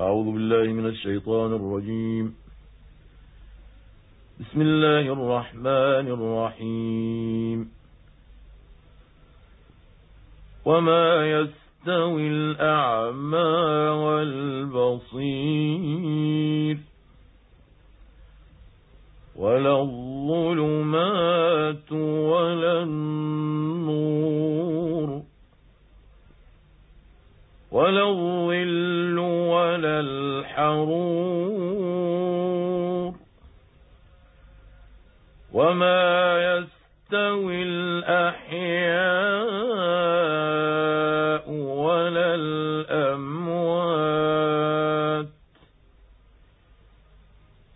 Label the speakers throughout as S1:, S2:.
S1: أعوذ بالله من الشيطان الرجيم. بسم الله الرحمن الرحيم. وما يستوي الأعمى والبصير ولا الظلمات ولا النور ولا الظل ولا الحرور وما يستوي الأحياء ولا الأموات.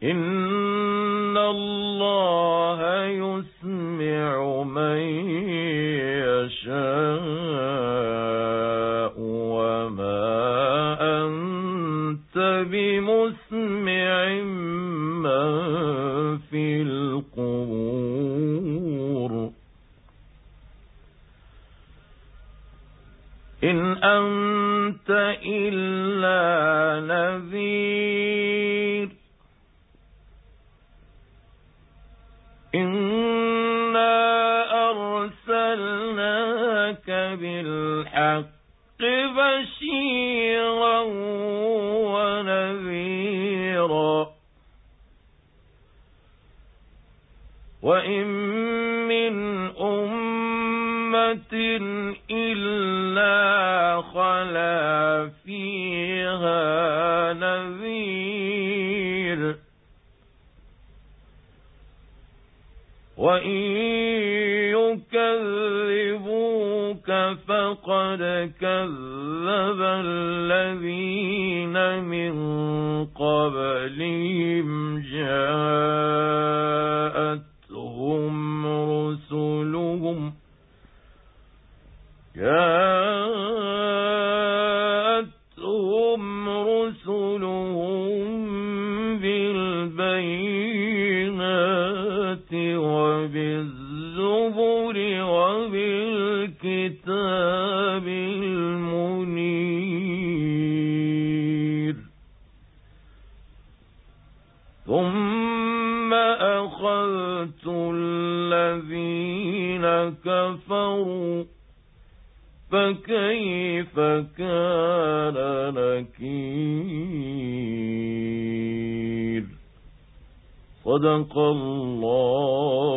S1: إن الله يسمع بمسمع من في القبور. إن أنت إلا نذير. إنا أرسلناك بالحق بشيرا ونذيرا وإن من أمة إلا خلا فيها نذير. وإن يكذبوك فقد كذب الذين من وبالكتاب المنير. ثم أخذت الذين كفروا فكيف كان نكير؟ صدق الله